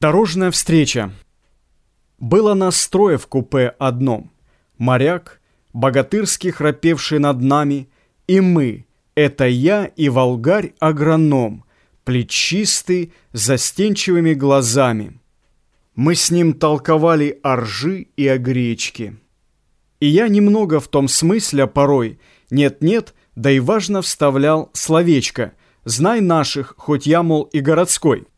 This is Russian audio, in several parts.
Дорожная встреча. Было нас трое в купе одном. Моряк, богатырски храпевший над нами, и мы, это я и волгарь-агроном, плечистый, застенчивыми глазами. Мы с ним толковали о ржи и о гречке. И я немного в том смысле порой, нет-нет, да и важно вставлял словечко «Знай наших, хоть я, мол, и городской».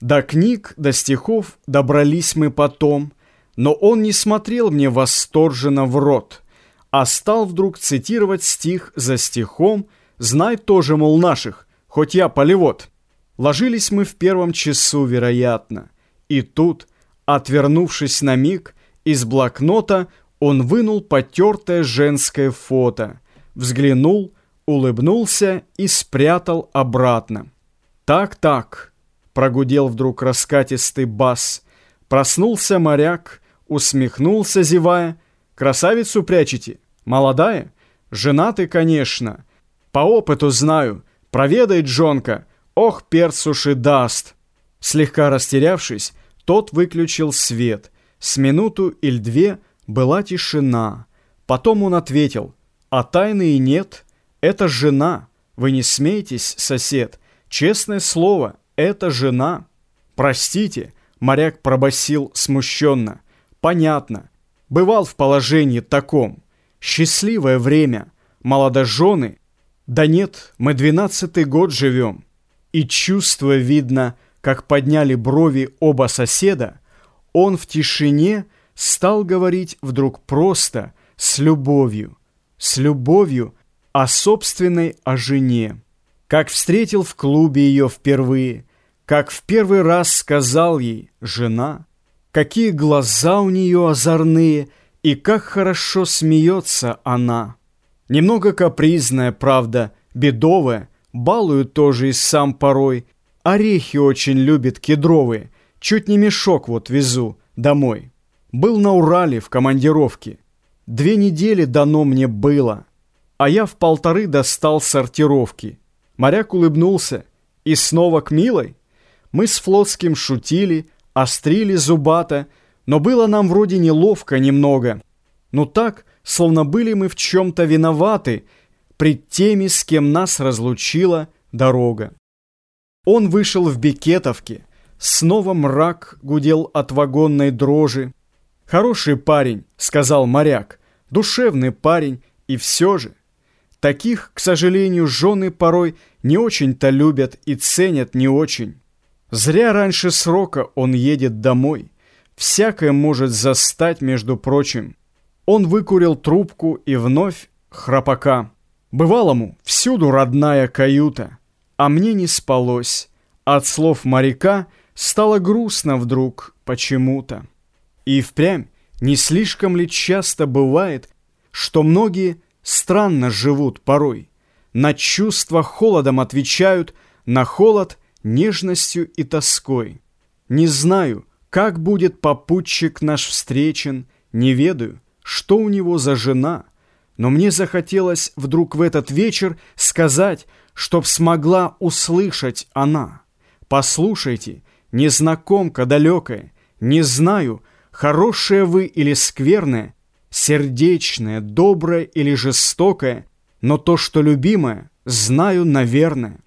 До книг, до стихов добрались мы потом, но он не смотрел мне восторженно в рот, а стал вдруг цитировать стих за стихом, знай тоже, мол, наших, хоть я полевод. Ложились мы в первом часу, вероятно, и тут, отвернувшись на миг, из блокнота он вынул потертое женское фото, взглянул, улыбнулся и спрятал обратно. Так-так, Прогудел вдруг раскатистый бас. Проснулся моряк, усмехнулся, зевая. Красавицу прячете? Молодая? Женаты, конечно. По опыту знаю. Проведает Джонка. Ох, перцуши даст. Слегка растерявшись, тот выключил свет. С минуту или две была тишина. Потом он ответил, а тайны и нет. Это жена. Вы не смейтесь, сосед. Честное слово, это жена. Простите, моряк пробасил смущенно. Понятно. Бывал в положении таком. Счастливое время. Молодожены. Да нет, мы двенадцатый год живем. И чувство видно, как подняли брови оба соседа, он в тишине стал говорить вдруг просто, с любовью, с любовью о собственной о жене. Как встретил в клубе ее впервые, как в первый раз сказал ей «жена», какие глаза у нее озорные и как хорошо смеется она. Немного капризная, правда, бедовая, балует тоже и сам порой. Орехи очень любит кедровые, чуть не мешок вот везу домой. Был на Урале в командировке. Две недели дано мне было, а я в полторы достал сортировки. Моряк улыбнулся. И снова к милой? Мы с Флотским шутили, острили зубато, но было нам вроде неловко немного. Ну так, словно были мы в чем-то виноваты пред теми, с кем нас разлучила дорога. Он вышел в бикетовке, снова мрак гудел от вагонной дрожи. «Хороший парень», — сказал моряк, — «душевный парень, и все же». Таких, к сожалению, жены порой не очень-то любят и ценят не очень. Зря раньше срока он едет домой. Всякое может застать, между прочим. Он выкурил трубку и вновь храпака. Бывалому всюду родная каюта. А мне не спалось. От слов моряка стало грустно вдруг почему-то. И впрямь не слишком ли часто бывает, что многие странно живут порой. На чувства холодом отвечают, на холод – нежностью и тоской. Не знаю, как будет попутчик наш встречен, не ведаю, что у него за жена, но мне захотелось вдруг в этот вечер сказать, чтоб смогла услышать она. Послушайте, незнакомка далекая, не знаю, хорошая вы или скверная, сердечная, добрая или жестокая, но то, что любимое, знаю, наверное.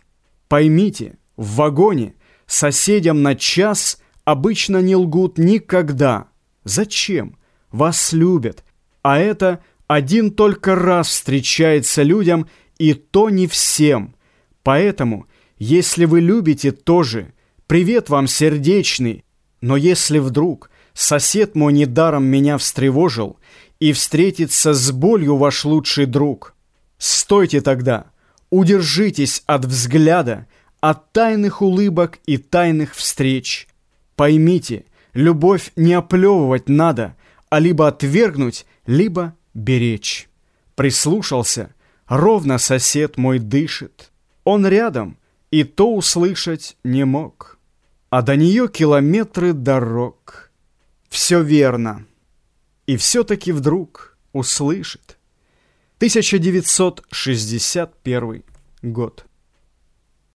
Поймите, в вагоне соседям на час обычно не лгут никогда. Зачем? Вас любят. А это один только раз встречается людям, и то не всем. Поэтому, если вы любите тоже, привет вам сердечный. Но если вдруг сосед мой недаром меня встревожил и встретится с болью ваш лучший друг, стойте тогда, удержитесь от взгляда, от тайных улыбок и тайных встреч. Поймите, любовь не оплевывать надо, а либо отвергнуть, либо беречь. Прислушался, ровно сосед мой дышит. Он рядом, и то услышать не мог. А до нее километры дорог. Все верно. И все-таки вдруг услышит. 1961 год.